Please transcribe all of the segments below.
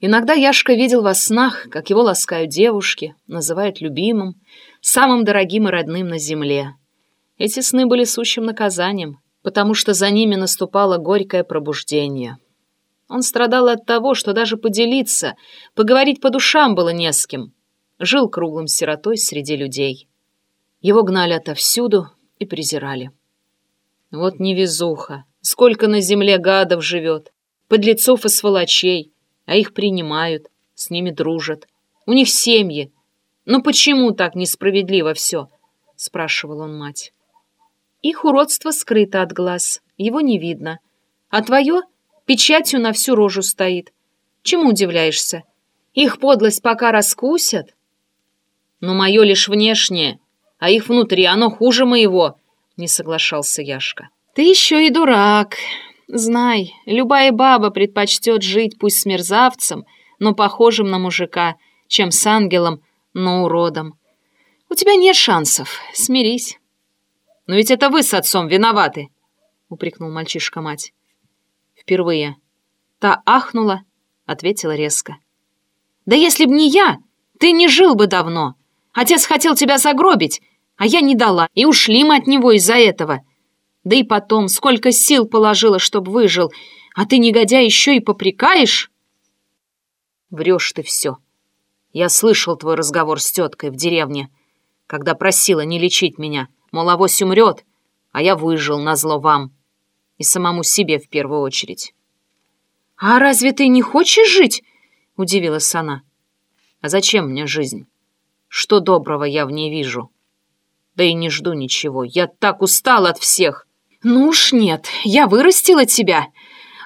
Иногда Яшка видел во снах, как его ласкают девушки, называют любимым, самым дорогим и родным на земле. Эти сны были сущим наказанием, потому что за ними наступало горькое пробуждение. Он страдал от того, что даже поделиться, поговорить по душам было не с кем. Жил круглым сиротой среди людей. Его гнали отовсюду и презирали. Вот невезуха, сколько на земле гадов живет, подлецов и сволочей — а их принимают, с ними дружат. У них семьи. Но почему так несправедливо все? Спрашивал он мать. Их уродство скрыто от глаз, его не видно. А твое печатью на всю рожу стоит. Чему удивляешься? Их подлость пока раскусят? Но мое лишь внешнее, а их внутри оно хуже моего, не соглашался Яшка. Ты еще и дурак, Знай, любая баба предпочтет жить пусть с мерзавцем, но похожим на мужика, чем с ангелом, но уродом. У тебя нет шансов, смирись. Но ведь это вы с отцом виноваты, упрекнул мальчишка мать. Впервые. Та ахнула, ответила резко. Да если б не я, ты не жил бы давно. Отец хотел тебя загробить, а я не дала, и ушли мы от него из-за этого. Да и потом, сколько сил положила, чтоб выжил, а ты, негодяй, еще и попрекаешь? Врешь ты все. Я слышал твой разговор с теткой в деревне, когда просила не лечить меня, мол, авось умрет, а я выжил назло вам. И самому себе в первую очередь. «А разве ты не хочешь жить?» — удивилась она. «А зачем мне жизнь? Что доброго я в ней вижу? Да и не жду ничего. Я так устал от всех. «Ну уж нет, я вырастила тебя.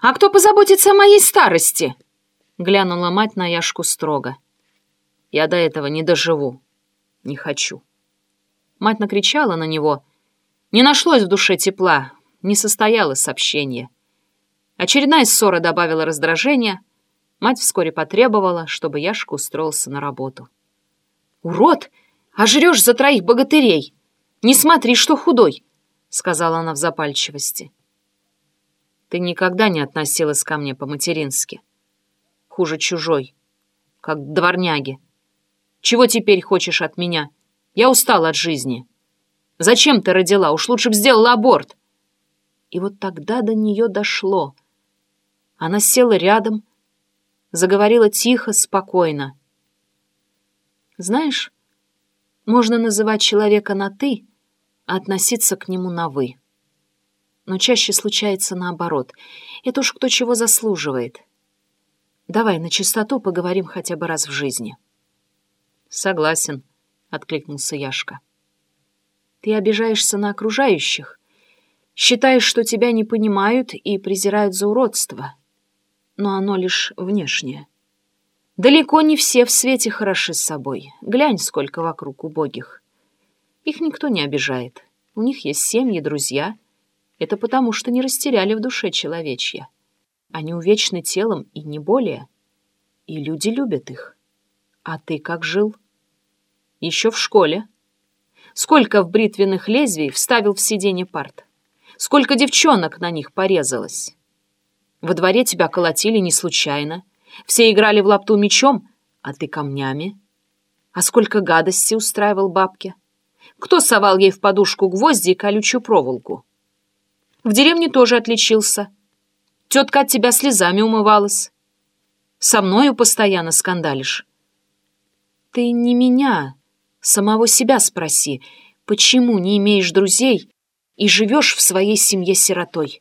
А кто позаботится о моей старости?» Глянула мать на Яшку строго. «Я до этого не доживу. Не хочу». Мать накричала на него. Не нашлось в душе тепла, не состоялось общения. Очередная ссора добавила раздражения. Мать вскоре потребовала, чтобы Яшка устроился на работу. «Урод! А жрешь за троих богатырей! Не смотри, что худой!» Сказала она в запальчивости. Ты никогда не относилась ко мне по-матерински. Хуже чужой, как дворняги. Чего теперь хочешь от меня? Я устала от жизни. Зачем ты родила? Уж лучше б сделала аборт. И вот тогда до нее дошло. Она села рядом, заговорила тихо, спокойно. Знаешь, можно называть человека на «ты», а относиться к нему на «вы». Но чаще случается наоборот. Это уж кто чего заслуживает. Давай на чистоту поговорим хотя бы раз в жизни. Согласен, — откликнулся Яшка. Ты обижаешься на окружающих, считаешь, что тебя не понимают и презирают за уродство. Но оно лишь внешнее. Далеко не все в свете хороши с собой. Глянь, сколько вокруг убогих. Их никто не обижает. У них есть семьи, друзья. Это потому, что не растеряли в душе человечья. Они увечны телом и не более. И люди любят их. А ты как жил? Еще в школе. Сколько в бритвенных лезвий вставил в сиденье парт? Сколько девчонок на них порезалось? Во дворе тебя колотили не случайно. Все играли в лапту мечом, а ты камнями. А сколько гадости устраивал бабке? Кто совал ей в подушку гвозди и колючую проволоку? В деревне тоже отличился. Тетка от тебя слезами умывалась. Со мною постоянно скандалишь. Ты не меня, самого себя спроси, почему не имеешь друзей и живешь в своей семье сиротой?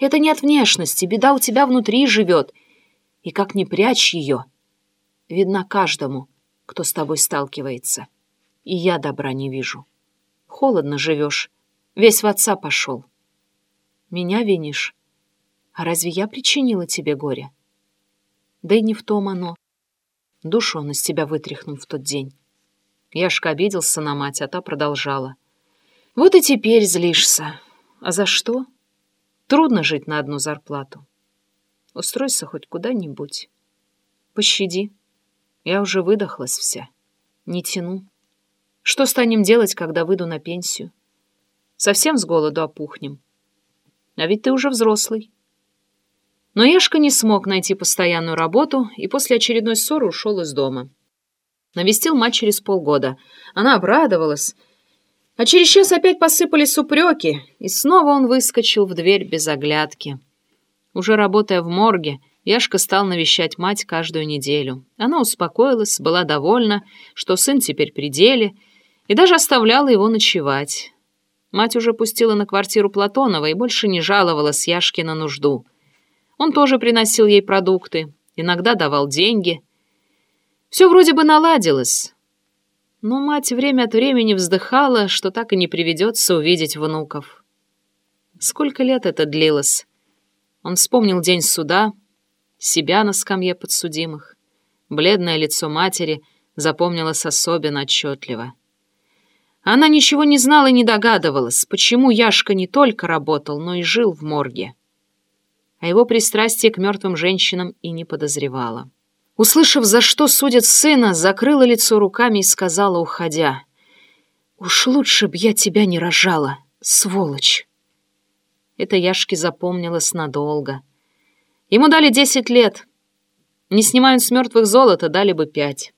Это не от внешности, беда у тебя внутри живет. И как не прячь ее, видно каждому, кто с тобой сталкивается. И я добра не вижу. Холодно живешь, весь в отца пошел. Меня винишь? А разве я причинила тебе горе? Да и не в том оно. Душу он из тебя вытряхнул в тот день. Яшка обиделся на мать, а та продолжала. Вот и теперь злишься. А за что? Трудно жить на одну зарплату. Устройся хоть куда-нибудь. Пощади. Я уже выдохлась вся. Не тяну. Что станем делать, когда выйду на пенсию? Совсем с голоду опухнем. А ведь ты уже взрослый. Но Яшка не смог найти постоянную работу и после очередной ссоры ушел из дома. Навестил мать через полгода. Она обрадовалась. А через час опять посыпались упреки, и снова он выскочил в дверь без оглядки. Уже работая в морге, Яшка стал навещать мать каждую неделю. Она успокоилась, была довольна, что сын теперь при деле, и даже оставляла его ночевать. Мать уже пустила на квартиру Платонова и больше не жаловалась Яшке на нужду. Он тоже приносил ей продукты, иногда давал деньги. Все вроде бы наладилось. Но мать время от времени вздыхала, что так и не приведется увидеть внуков. Сколько лет это длилось? Он вспомнил день суда, себя на скамье подсудимых. Бледное лицо матери запомнилось особенно отчетливо. Она ничего не знала и не догадывалась, почему Яшка не только работал, но и жил в морге. А его пристрастие к мертвым женщинам и не подозревала. Услышав, за что судят сына, закрыла лицо руками и сказала, уходя, «Уж лучше б я тебя не рожала, сволочь!» Это Яшке запомнилось надолго. Ему дали десять лет. Не снимают с мертвых золота, дали бы пять.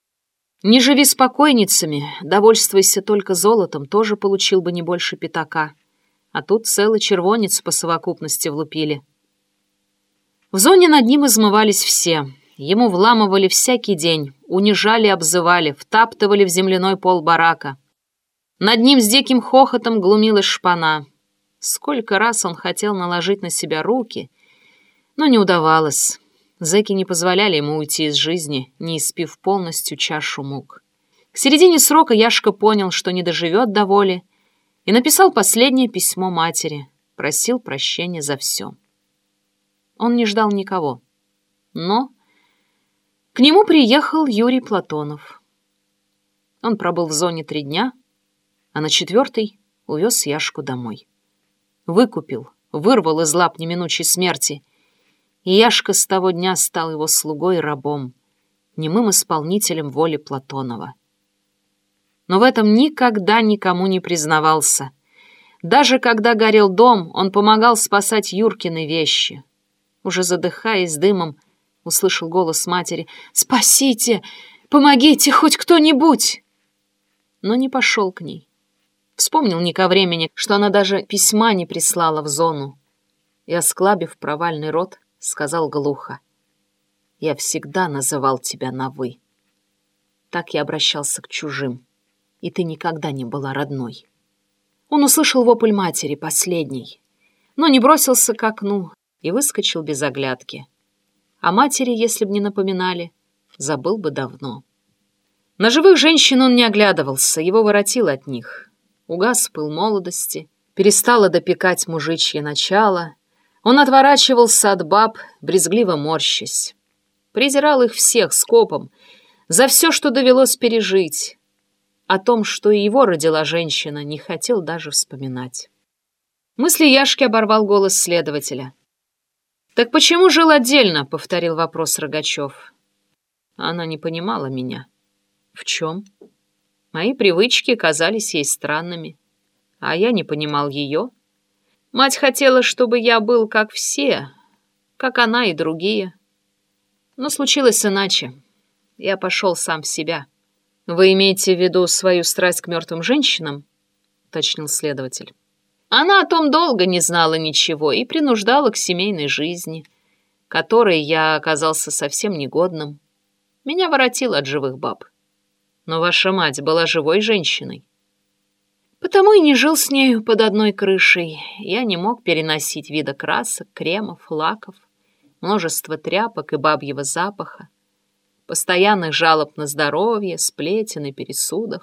Не живи с покойницами, довольствуйся только золотом, тоже получил бы не больше пятака. А тут целый червонец по совокупности влупили. В зоне над ним измывались все. Ему вламывали всякий день, унижали, обзывали, втаптывали в земляной пол барака. Над ним с диким хохотом глумилась шпана. Сколько раз он хотел наложить на себя руки, но не удавалось. Зэки не позволяли ему уйти из жизни, не испив полностью чашу мук. К середине срока Яшка понял, что не доживет до воли, и написал последнее письмо матери, просил прощения за все. Он не ждал никого. Но к нему приехал Юрий Платонов. Он пробыл в зоне три дня, а на четвертый увез Яшку домой. Выкупил, вырвал из лап неминучей смерти — и Яшка с того дня стал его слугой и рабом, немым исполнителем воли Платонова. Но в этом никогда никому не признавался. Даже когда горел дом, он помогал спасать Юркины вещи. Уже задыхаясь дымом, услышал голос матери «Спасите! Помогите хоть кто-нибудь!» Но не пошел к ней. Вспомнил не ко времени, что она даже письма не прислала в зону. И, осклабив провальный рот, сказал глухо. «Я всегда называл тебя на «вы». Так я обращался к чужим, и ты никогда не была родной». Он услышал вопль матери, последний, но не бросился к окну и выскочил без оглядки. О матери, если б не напоминали, забыл бы давно. На живых женщин он не оглядывался, его воротило от них. Угас пыл молодости, перестало допекать мужичье начало — он отворачивался от баб, брезгливо морщась. Презирал их всех скопом, за все, что довелось пережить. О том, что и его родила женщина, не хотел даже вспоминать. Мысли Яшки оборвал голос следователя. «Так почему жил отдельно?» — повторил вопрос Рогачев. Она не понимала меня. «В чем?» Мои привычки казались ей странными, а я не понимал ее. Мать хотела, чтобы я был как все, как она и другие. Но случилось иначе. Я пошел сам в себя. «Вы имеете в виду свою страсть к мертвым женщинам?» — уточнил следователь. Она о том долго не знала ничего и принуждала к семейной жизни, которой я оказался совсем негодным. Меня воротило от живых баб. Но ваша мать была живой женщиной. Потому и не жил с нею под одной крышей. Я не мог переносить вида красок, кремов, лаков, множество тряпок и бабьего запаха, постоянных жалоб на здоровье, сплетен и пересудов.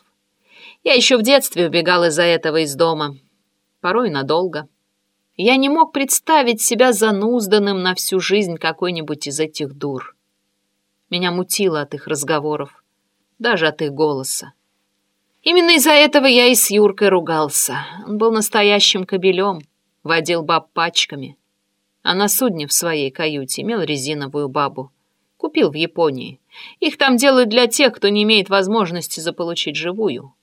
Я еще в детстве убегал из-за этого из дома, порой надолго. Я не мог представить себя занузданным на всю жизнь какой-нибудь из этих дур. Меня мутило от их разговоров, даже от их голоса. Именно из-за этого я и с Юркой ругался. Он был настоящим кобелем, водил баб пачками. А на судне в своей каюте имел резиновую бабу. Купил в Японии. Их там делают для тех, кто не имеет возможности заполучить живую.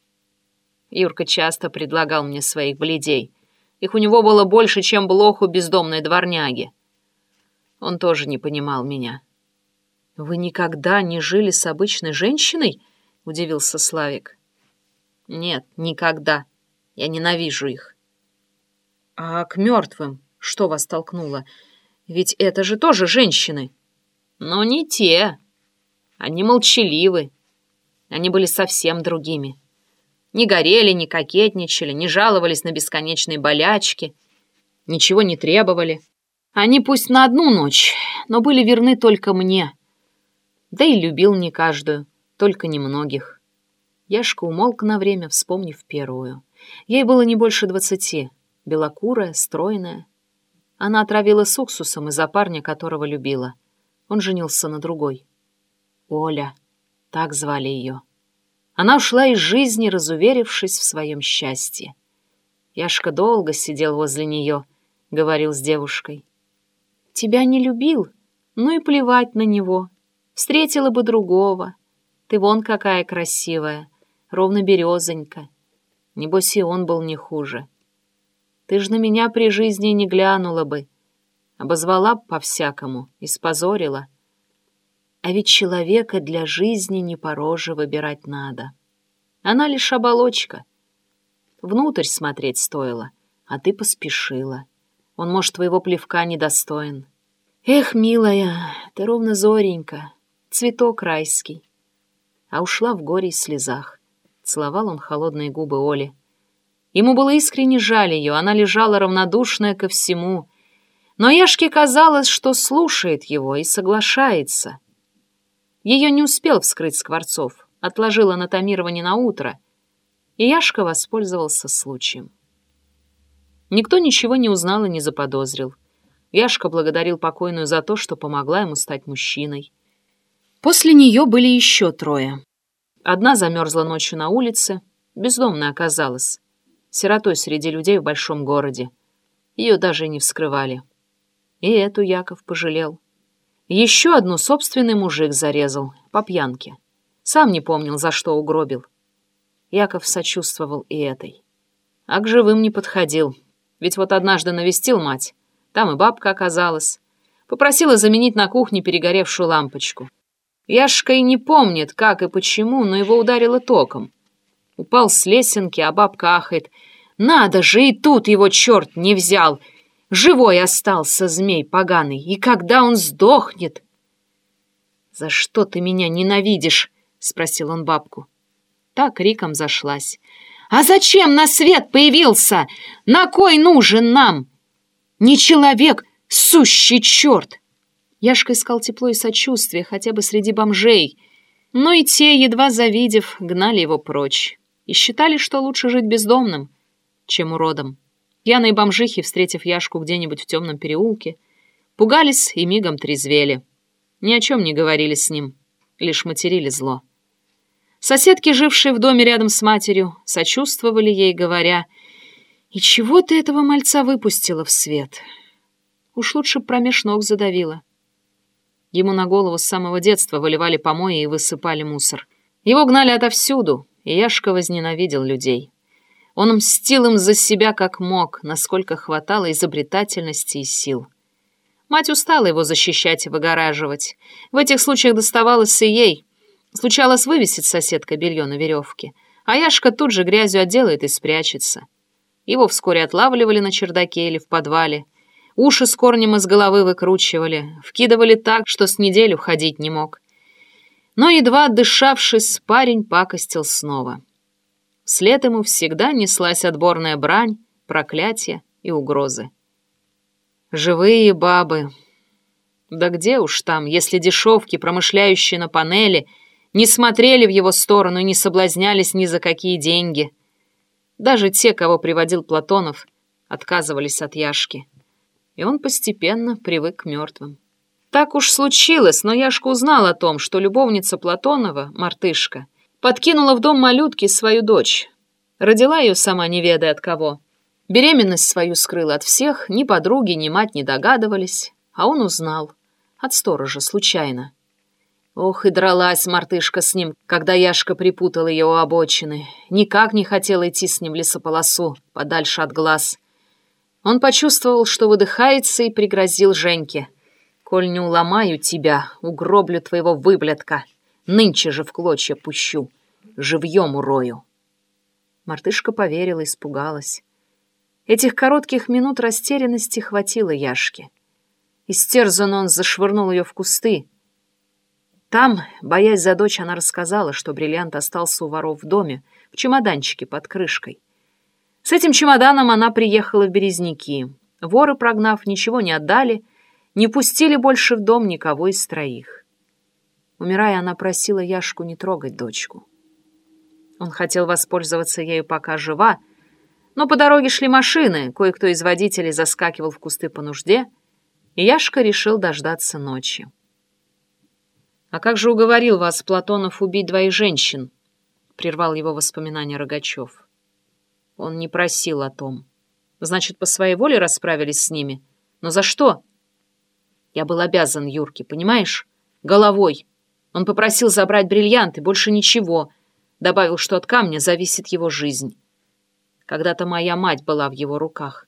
Юрка часто предлагал мне своих бледей. Их у него было больше, чем блох у бездомной дворняги. Он тоже не понимал меня. «Вы никогда не жили с обычной женщиной?» — удивился Славик. «Нет, никогда. Я ненавижу их». «А к мертвым что вас толкнуло? Ведь это же тоже женщины». «Но не те. Они молчаливы. Они были совсем другими. Не горели, не кокетничали, не жаловались на бесконечные болячки, ничего не требовали. Они пусть на одну ночь, но были верны только мне. Да и любил не каждую, только немногих. Яшка умолк на время, вспомнив первую. Ей было не больше двадцати, белокурая, стройная. Она отравила с уксусом из-за парня, которого любила. Он женился на другой. Оля, так звали ее. Она ушла из жизни, разуверившись в своем счастье. Яшка долго сидел возле нее, говорил с девушкой. «Тебя не любил? Ну и плевать на него. Встретила бы другого. Ты вон какая красивая, ровно березонька. Небось и он был не хуже. Ты ж на меня при жизни не глянула бы. Обозвала б по-всякому, испозорила. А ведь человека для жизни не по роже выбирать надо. Она лишь оболочка. Внутрь смотреть стоило, а ты поспешила. Он, может, твоего плевка недостоин. Эх, милая, ты ровно зоренька, цветок райский. А ушла в горе и слезах. Целовал он холодные губы Оли. Ему было искренне жаль ее, она лежала равнодушная ко всему. Но Яшке казалось, что слушает его и соглашается — ее не успел вскрыть Скворцов, отложил анатомирование на утро, и Яшка воспользовался случаем. Никто ничего не узнал и не заподозрил. Яшка благодарил покойную за то, что помогла ему стать мужчиной. После нее были еще трое. Одна замерзла ночью на улице, бездомная оказалась, сиротой среди людей в большом городе. Ее даже не вскрывали. И эту Яков пожалел. Еще одну собственный мужик зарезал, по пьянке. Сам не помнил, за что угробил. Яков сочувствовал и этой. А к живым не подходил. Ведь вот однажды навестил мать. Там и бабка оказалась. Попросила заменить на кухне перегоревшую лампочку. Яшка и не помнит, как и почему, но его ударило током. Упал с лесенки, а бабка ахает. «Надо же, и тут его черт не взял!» Живой остался змей поганый, и когда он сдохнет... «За что ты меня ненавидишь?» — спросил он бабку. Та криком зашлась. «А зачем на свет появился? На кой нужен нам? Не человек, сущий черт!» Яшка искал тепло и сочувствие хотя бы среди бомжей, но и те, едва завидев, гнали его прочь и считали, что лучше жить бездомным, чем уродом. Пьяные бомжихи, встретив Яшку где-нибудь в темном переулке, пугались и мигом трезвели. Ни о чем не говорили с ним, лишь материли зло. Соседки, жившие в доме рядом с матерью, сочувствовали ей, говоря, «И чего ты этого мальца выпустила в свет? Уж лучше промеж ног задавила». Ему на голову с самого детства выливали помои и высыпали мусор. Его гнали отовсюду, и Яшка возненавидел людей. Он мстил им за себя как мог, насколько хватало изобретательности и сил. Мать устала его защищать и выгораживать. В этих случаях доставалось и ей. Случалось вывесить соседка белье на веревке, а Яшка тут же грязью отделает и спрячется. Его вскоре отлавливали на чердаке или в подвале. Уши с корнем из головы выкручивали, вкидывали так, что с неделю ходить не мог. Но, едва отдышавшись, парень пакостил снова. Вслед ему всегда неслась отборная брань, проклятия и угрозы. Живые бабы. Да где уж там, если дешевки, промышляющие на панели, не смотрели в его сторону и не соблазнялись ни за какие деньги. Даже те, кого приводил Платонов, отказывались от Яшки. И он постепенно привык к мертвым. Так уж случилось, но Яшка узнал о том, что любовница Платонова, мартышка, подкинула в дом малютки свою дочь. Родила ее сама не ведая от кого. Беременность свою скрыла от всех, ни подруги, ни мать не догадывались, а он узнал. От сторожа, случайно. Ох, и дралась мартышка с ним, когда Яшка припутал ее у обочины. Никак не хотела идти с ним в лесополосу, подальше от глаз. Он почувствовал, что выдыхается, и пригрозил Женьке. Коль не уломаю тебя, угроблю твоего выблядка. Нынче же в клочья пущу, живьем урою. Мартышка поверила, испугалась. Этих коротких минут растерянности хватило Яшке. Истерзан он зашвырнул ее в кусты. Там, боясь за дочь, она рассказала, что бриллиант остался у воров в доме, в чемоданчике под крышкой. С этим чемоданом она приехала в Березники. Воры, прогнав, ничего не отдали — не пустили больше в дом никого из троих. Умирая, она просила Яшку не трогать дочку. Он хотел воспользоваться ею пока жива, но по дороге шли машины, кое-кто из водителей заскакивал в кусты по нужде, и Яшка решил дождаться ночи. «А как же уговорил вас Платонов убить двоих женщин?» — прервал его воспоминания Рогачев. Он не просил о том. Значит, по своей воле расправились с ними? Но за что? Я был обязан Юрке, понимаешь? Головой. Он попросил забрать бриллиант и больше ничего. Добавил, что от камня зависит его жизнь. Когда-то моя мать была в его руках.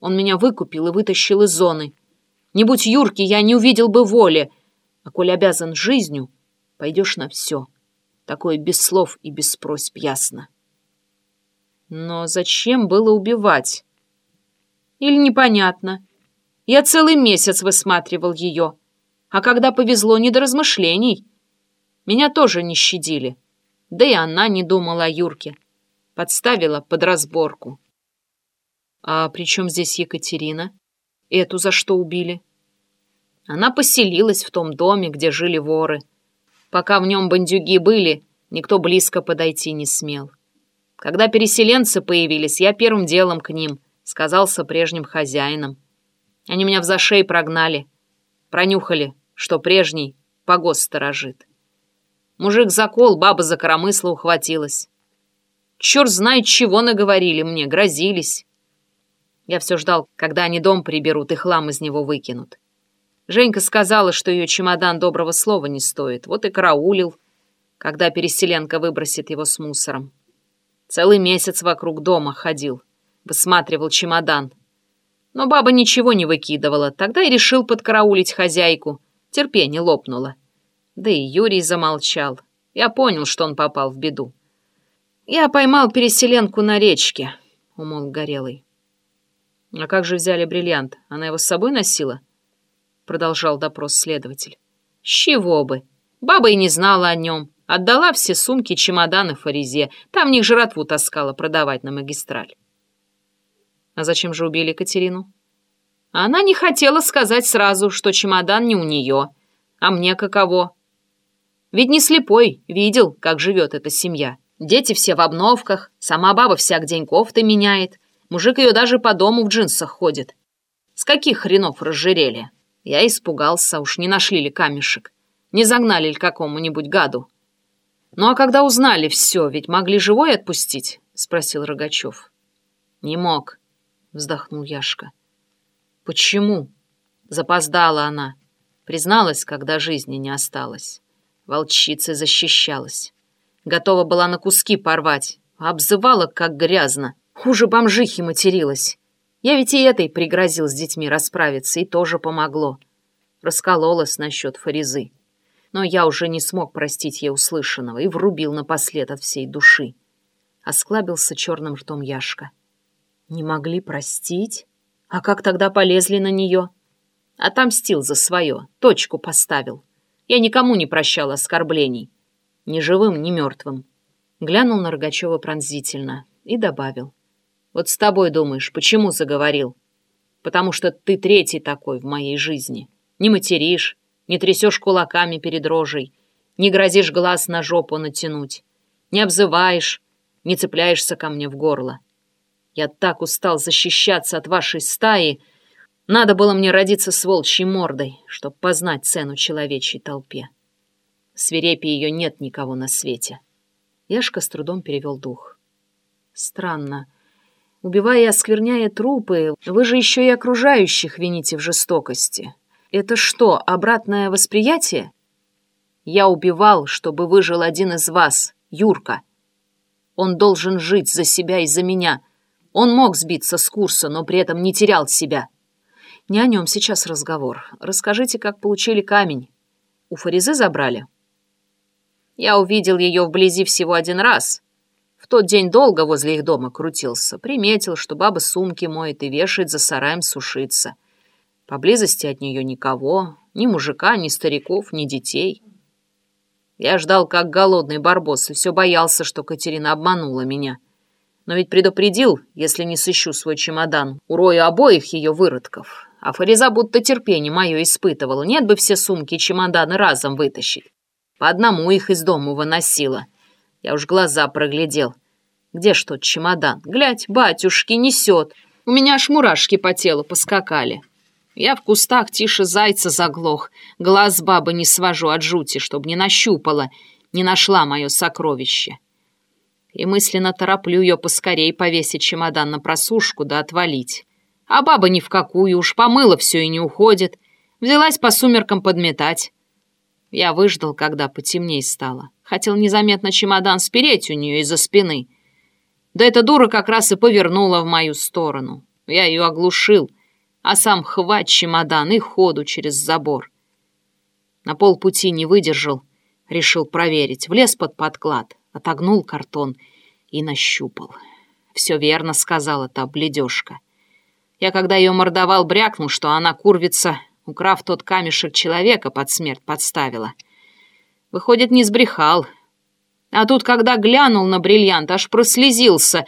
Он меня выкупил и вытащил из зоны. Не будь Юрки, я не увидел бы воли. А коль обязан жизнью, пойдешь на все. Такое без слов и без просьб ясно. Но зачем было убивать? Или непонятно? Я целый месяц высматривал ее. А когда повезло, не до размышлений. Меня тоже не щадили. Да и она не думала о Юрке. Подставила под разборку. А при чем здесь Екатерина? Эту за что убили? Она поселилась в том доме, где жили воры. Пока в нем бандюги были, никто близко подойти не смел. Когда переселенцы появились, я первым делом к ним сказался прежним хозяином. Они меня в зашей прогнали. Пронюхали, что прежний погост сторожит. Мужик закол, баба за коромысло ухватилась. Черт знает, чего наговорили мне, грозились. Я все ждал, когда они дом приберут и хлам из него выкинут. Женька сказала, что ее чемодан доброго слова не стоит. Вот и караулил, когда переселенка выбросит его с мусором. Целый месяц вокруг дома ходил, высматривал чемодан — но баба ничего не выкидывала, тогда и решил подкараулить хозяйку. Терпение лопнуло. Да и Юрий замолчал. Я понял, что он попал в беду. «Я поймал переселенку на речке», — умолк Горелый. «А как же взяли бриллиант? Она его с собой носила?» Продолжал допрос следователь. «С чего бы? Баба и не знала о нем. Отдала все сумки, чемоданы Фаризе. Там них жратву таскала продавать на магистраль. А зачем же убили Катерину? Она не хотела сказать сразу, что чемодан не у нее. А мне каково? Ведь не слепой, видел, как живет эта семья. Дети все в обновках, сама баба всяк день кофты меняет. Мужик ее даже по дому в джинсах ходит. С каких хренов разжирели? Я испугался, уж не нашли ли камешек. Не загнали ли какому-нибудь гаду? Ну а когда узнали все, ведь могли живой отпустить? Спросил Рогачев. Не мог. — вздохнул Яшка. «Почему?» — запоздала она. Призналась, когда жизни не осталось. Волчица защищалась. Готова была на куски порвать, обзывала, как грязно. Хуже бомжихи материлась. Я ведь и этой пригрозил с детьми расправиться, и тоже помогло. Раскололась насчет Фаризы. Но я уже не смог простить ей услышанного и врубил напослед от всей души. Осклабился черным ртом Яшка. — не могли простить? А как тогда полезли на нее? Отомстил за свое, точку поставил. Я никому не прощал оскорблений. Ни живым, ни мертвым. Глянул на Рогачева пронзительно и добавил. Вот с тобой думаешь, почему заговорил? Потому что ты третий такой в моей жизни. Не материшь, не трясешь кулаками перед рожей, не грозишь глаз на жопу натянуть, не обзываешь, не цепляешься ко мне в горло. Я так устал защищаться от вашей стаи. Надо было мне родиться с волчьей мордой, чтобы познать цену человечьей толпе. Свирепи ее нет никого на свете. Яшка с трудом перевел дух. Странно. Убивая и оскверняя трупы, вы же еще и окружающих вините в жестокости. Это что, обратное восприятие? Я убивал, чтобы выжил один из вас, Юрка. Он должен жить за себя и за меня — он мог сбиться с курса, но при этом не терял себя. Не о нем сейчас разговор. Расскажите, как получили камень. У Фаризы забрали? Я увидел ее вблизи всего один раз. В тот день долго возле их дома крутился. Приметил, что баба сумки моет и вешает за сараем сушиться. Поблизости от нее никого, ни мужика, ни стариков, ни детей. Я ждал, как голодный барбос, и все боялся, что Катерина обманула меня. Но ведь предупредил, если не сыщу свой чемодан, урою обоих ее выродков. А Фариза будто терпение мое испытывала. Нет бы все сумки и чемоданы разом вытащить. По одному их из дома выносила. Я уж глаза проглядел. Где ж тот чемодан? Глядь, батюшки, несет. У меня аж мурашки по телу поскакали. Я в кустах тише зайца заглох. Глаз бабы не свожу от жути, чтоб не нащупала, не нашла мое сокровище. И мысленно тороплю ее поскорей повесить чемодан на просушку да отвалить. А баба ни в какую, уж помыла все и не уходит. Взялась по сумеркам подметать. Я выждал, когда потемней стало. Хотел незаметно чемодан спереть у нее из-за спины. Да эта дура как раз и повернула в мою сторону. Я ее оглушил — а сам хвать чемодан и ходу через забор. На полпути не выдержал, решил проверить, влез под подклад, отогнул картон и нащупал. Все верно сказала та бледежка. Я, когда ее мордовал, брякнул, что она курвица, украв тот камешек человека, под смерть подставила. Выходит, не сбрехал. А тут, когда глянул на бриллиант, аж прослезился.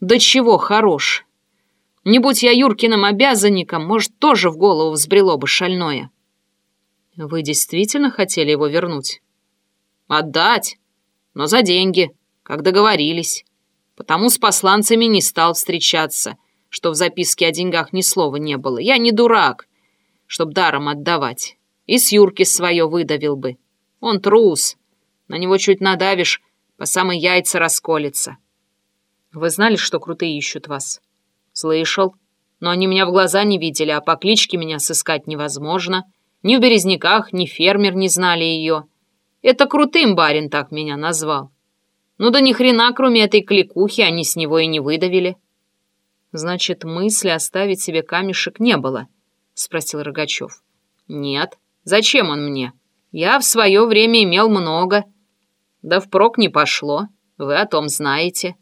Да чего хорош. Не будь я Юркиным обязанником, может, тоже в голову взбрело бы шальное. Вы действительно хотели его вернуть? Отдать, но за деньги, как договорились. Потому с посланцами не стал встречаться, что в записке о деньгах ни слова не было. Я не дурак, чтоб даром отдавать. И с Юрки свое выдавил бы. Он трус. На него чуть надавишь, по самые яйца расколется. Вы знали, что крутые ищут вас? «Слышал. Но они меня в глаза не видели, а по кличке меня сыскать невозможно. Ни в Березняках, ни фермер не знали ее. Это крутым барин так меня назвал. Ну да ни хрена, кроме этой кликухи, они с него и не выдавили». «Значит, мысли оставить себе камешек не было?» — спросил Рогачев. «Нет. Зачем он мне? Я в свое время имел много. Да впрок не пошло. Вы о том знаете».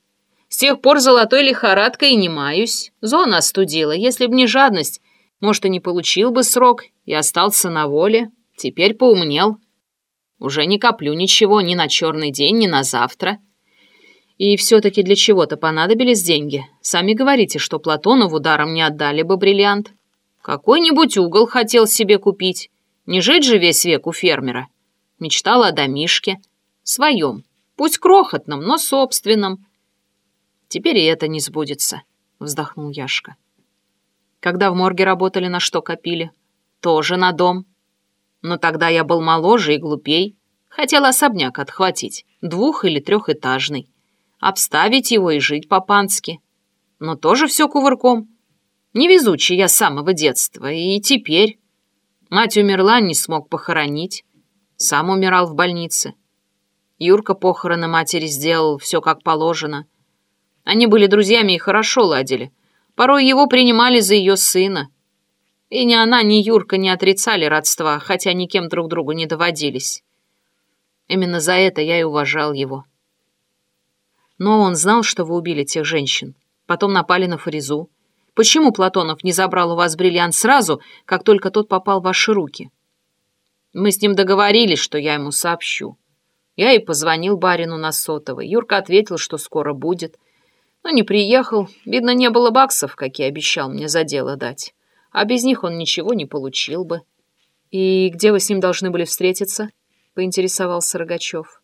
С тех пор золотой лихорадкой не маюсь. Зона остудила. Если б не жадность, может, и не получил бы срок и остался на воле. Теперь поумнел. Уже не коплю ничего ни на черный день, ни на завтра. И все-таки для чего-то понадобились деньги. Сами говорите, что Платонову даром не отдали бы бриллиант. Какой-нибудь угол хотел себе купить. Не жить же весь век у фермера. Мечтала о домишке. Своем. Пусть крохотном, но собственном. Теперь и это не сбудется», — вздохнул Яшка. «Когда в морге работали, на что копили?» «Тоже на дом. Но тогда я был моложе и глупей. Хотел особняк отхватить, двух- или трехэтажный. Обставить его и жить по-пански. Но тоже все кувырком. Невезучий я с самого детства, и теперь. Мать умерла, не смог похоронить. Сам умирал в больнице. Юрка похороны матери сделал, все как положено. Они были друзьями и хорошо ладили. Порой его принимали за ее сына. И ни она, ни Юрка не отрицали родства, хотя никем друг другу не доводились. Именно за это я и уважал его. Но он знал, что вы убили тех женщин. Потом напали на Фаризу. Почему Платонов не забрал у вас бриллиант сразу, как только тот попал в ваши руки? Мы с ним договорились, что я ему сообщу. Я и позвонил барину на сотовый. Юрка ответил, что скоро будет — но не приехал. Видно, не было баксов, какие обещал мне за дело дать. А без них он ничего не получил бы. «И где вы с ним должны были встретиться?» — поинтересовался Рогачев.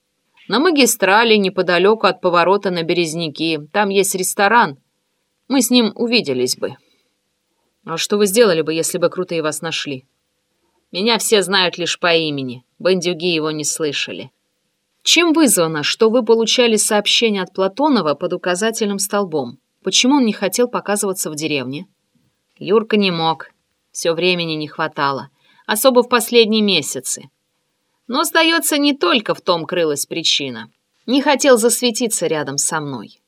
«На магистрали, неподалеку от поворота на Березники. Там есть ресторан. Мы с ним увиделись бы». «А что вы сделали бы, если бы крутые вас нашли?» «Меня все знают лишь по имени. Бандюги его не слышали». Чем вызвано, что вы получали сообщение от Платонова под указательным столбом? Почему он не хотел показываться в деревне? Юрка не мог. Все времени не хватало. Особо в последние месяцы. Но, сдается, не только в том крылась причина. Не хотел засветиться рядом со мной.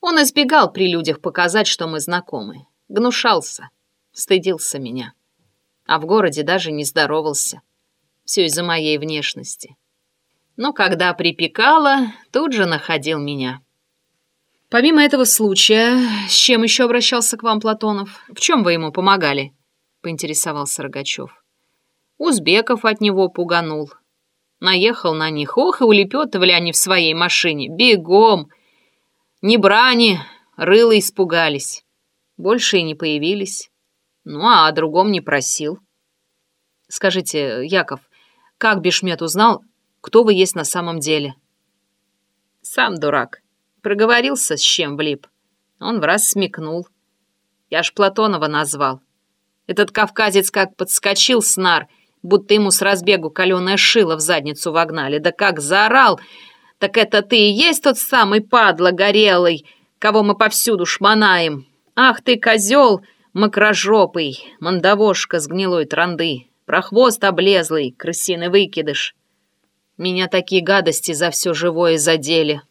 Он избегал при людях показать, что мы знакомы. Гнушался. Стыдился меня. а в городе даже не здоровался. Все из-за моей внешности. Но когда припекало, тут же находил меня. Помимо этого случая, с чем еще обращался к вам Платонов? В чем вы ему помогали? Поинтересовался Рогачев. Узбеков от него пуганул. Наехал на них, ох, и улепетывали они в своей машине. Бегом! Не брани, рыло испугались. Больше и не появились. Ну, а о другом не просил. Скажите, Яков, как Бешмет узнал, кто вы есть на самом деле? Сам дурак. Проговорился, с чем влип. Он в раз смекнул. Я ж Платонова назвал. Этот кавказец как подскочил с нар, будто ему с разбегу каленое шило в задницу вогнали. Да как заорал! Так это ты и есть тот самый падла горелый, кого мы повсюду шмонаем. Ах ты, козел, мокрожопый, мандавошка с гнилой транды, прохвост облезлый, крысиный выкидыш. Меня такие гадости за все живое задели.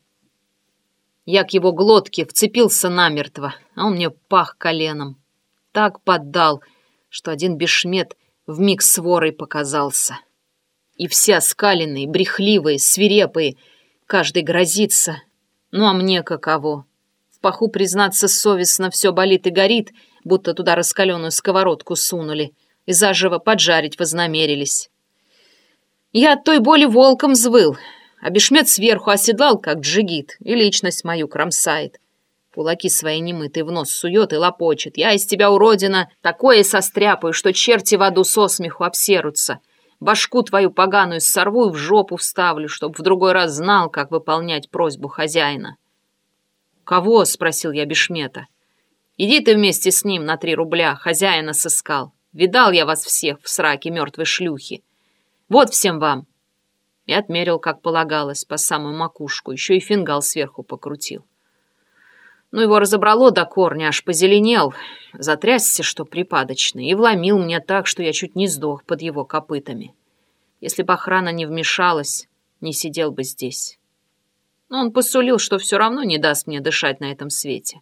Я к его глотке вцепился намертво, а он мне пах коленом. Так поддал, что один бешмет вмиг сворой показался. И все оскаленные, брехливые, свирепые, каждый грозится. Ну а мне каково? В паху, признаться, совестно все болит и горит, будто туда раскаленную сковородку сунули и заживо поджарить вознамерились. Я от той боли волком взвыл, а Бешмет сверху оседлал, как джигит, и личность мою кромсает. Кулаки свои немытые в нос сует и лопочет. Я из тебя, уродина, такое состряпаю, что черти в аду со смеху обсерутся. Башку твою поганую сорву и в жопу вставлю, чтоб в другой раз знал, как выполнять просьбу хозяина. «Кого?» — спросил я Бешмета. «Иди ты вместе с ним на три рубля, хозяина сыскал. Видал я вас всех в сраке мертвой шлюхи. Вот всем вам!» И отмерил, как полагалось, по самую макушку, еще и фингал сверху покрутил. Ну, его разобрало до корня, аж позеленел, затрясся, что припадочный, и вломил мне так, что я чуть не сдох под его копытами. Если бы охрана не вмешалась, не сидел бы здесь. Но он посулил, что все равно не даст мне дышать на этом свете.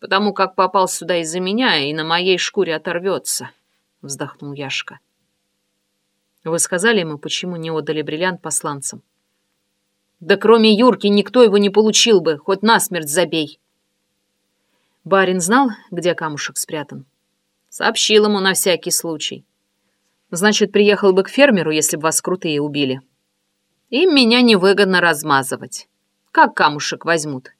Потому как попал сюда из-за меня и на моей шкуре оторвется, — вздохнул Яшка. — вы сказали ему, почему не отдали бриллиант посланцам? Да кроме Юрки никто его не получил бы, хоть насмерть забей. Барин знал, где камушек спрятан? Сообщил ему на всякий случай. Значит, приехал бы к фермеру, если бы вас крутые убили. Им меня невыгодно размазывать. Как камушек возьмут?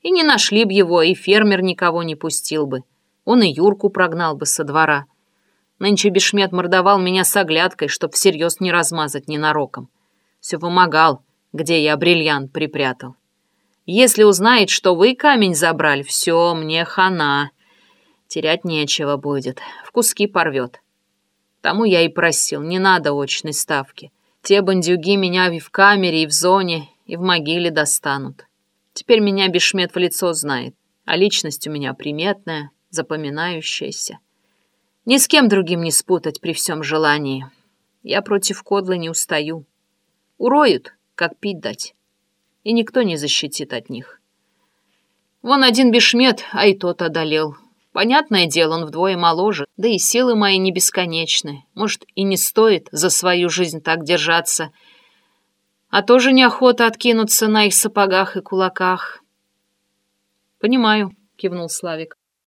И не нашли бы его, и фермер никого не пустил бы. Он и Юрку прогнал бы со двора. Нынче Бешмет мордовал меня с оглядкой, чтоб всерьез не размазать ненароком. Все вымогал, где я бриллиант припрятал. Если узнает, что вы камень забрали, все, мне хана. Терять нечего будет, в куски порвет. Тому я и просил, не надо очной ставки. Те бандюги меня и в камере, и в зоне, и в могиле достанут. Теперь меня Бешмет в лицо знает, а личность у меня приметная, запоминающаяся. Ни с кем другим не спутать при всем желании. Я против кодлы не устаю. Уроют, как пить дать. И никто не защитит от них. Вон один бешмет, а и тот одолел. Понятное дело, он вдвое моложе, да и силы мои не бесконечны. Может, и не стоит за свою жизнь так держаться. А тоже неохота откинуться на их сапогах и кулаках. «Понимаю», — кивнул Славик.